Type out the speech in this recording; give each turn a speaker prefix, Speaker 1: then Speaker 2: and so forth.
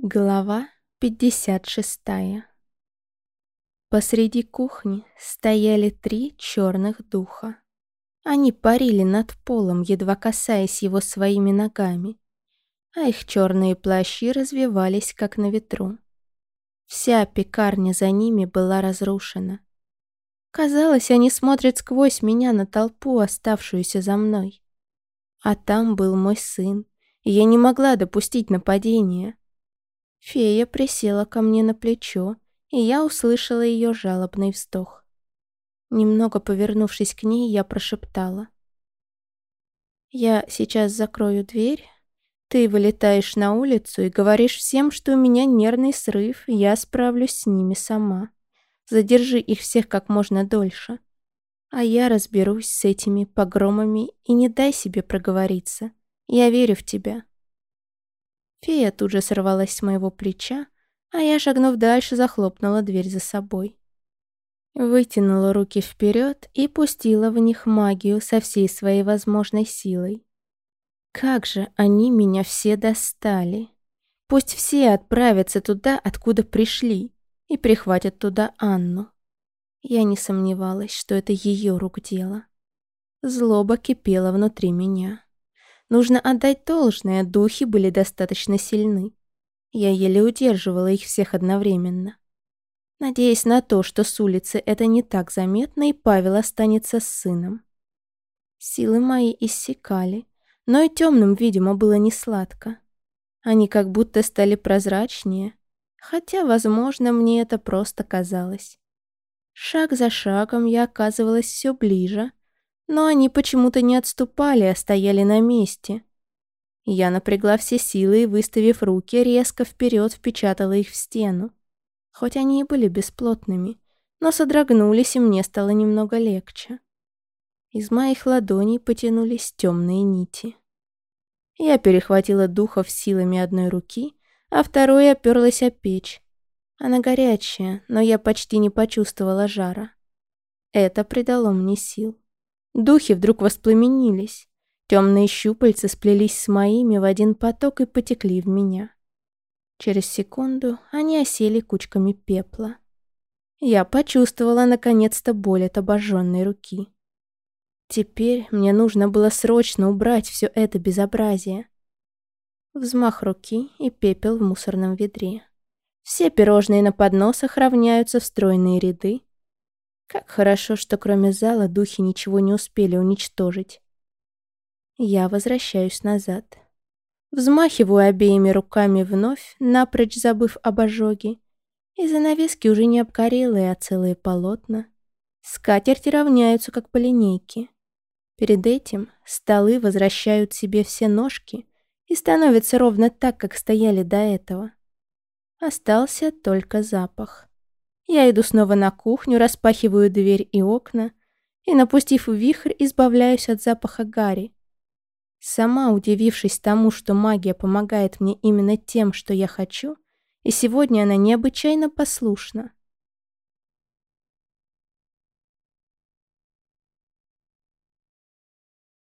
Speaker 1: Глава 56 Посреди кухни стояли три черных духа. Они парили над полом, едва касаясь его своими ногами, а их черные плащи развивались, как на ветру. Вся пекарня за ними была разрушена. Казалось, они смотрят сквозь меня на толпу, оставшуюся за мной. А там был мой сын, и я не могла допустить нападения. Фея присела ко мне на плечо, и я услышала ее жалобный вздох. Немного повернувшись к ней, я прошептала. «Я сейчас закрою дверь. Ты вылетаешь на улицу и говоришь всем, что у меня нервный срыв, я справлюсь с ними сама. Задержи их всех как можно дольше. А я разберусь с этими погромами и не дай себе проговориться. Я верю в тебя». Фея тут же сорвалась с моего плеча, а я, шагнув дальше, захлопнула дверь за собой. Вытянула руки вперед и пустила в них магию со всей своей возможной силой. Как же они меня все достали. Пусть все отправятся туда, откуда пришли, и прихватят туда Анну. Я не сомневалась, что это ее рук дело. Злоба кипела внутри меня. Нужно отдать должное, духи были достаточно сильны. Я еле удерживала их всех одновременно. Надеясь на то, что с улицы это не так заметно, и Павел останется с сыном. Силы мои иссякали, но и темным, видимо, было не сладко. Они как будто стали прозрачнее, хотя, возможно, мне это просто казалось. Шаг за шагом я оказывалась все ближе, но они почему-то не отступали, а стояли на месте. Я напрягла все силы и, выставив руки, резко вперед впечатала их в стену. Хоть они и были бесплотными, но содрогнулись, и мне стало немного легче. Из моих ладоней потянулись темные нити. Я перехватила духов силами одной руки, а второй оперлась о печь. Она горячая, но я почти не почувствовала жара. Это придало мне сил. Духи вдруг воспламенились. Темные щупальца сплелись с моими в один поток и потекли в меня. Через секунду они осели кучками пепла. Я почувствовала наконец-то боль от обожженной руки. Теперь мне нужно было срочно убрать все это безобразие. Взмах руки и пепел в мусорном ведре. Все пирожные на подносах равняются в стройные ряды, как хорошо, что кроме зала духи ничего не успели уничтожить. Я возвращаюсь назад. Взмахиваю обеими руками вновь, напрочь забыв об ожоге. И занавески уже не обгорелые, а целые полотна. Скатерти равняются, как по линейке. Перед этим столы возвращают себе все ножки и становятся ровно так, как стояли до этого. Остался только запах. Я иду снова на кухню, распахиваю дверь и окна и, напустив вихрь, избавляюсь от запаха гари. Сама удивившись тому, что магия помогает мне именно тем, что я хочу, и сегодня она необычайно послушна.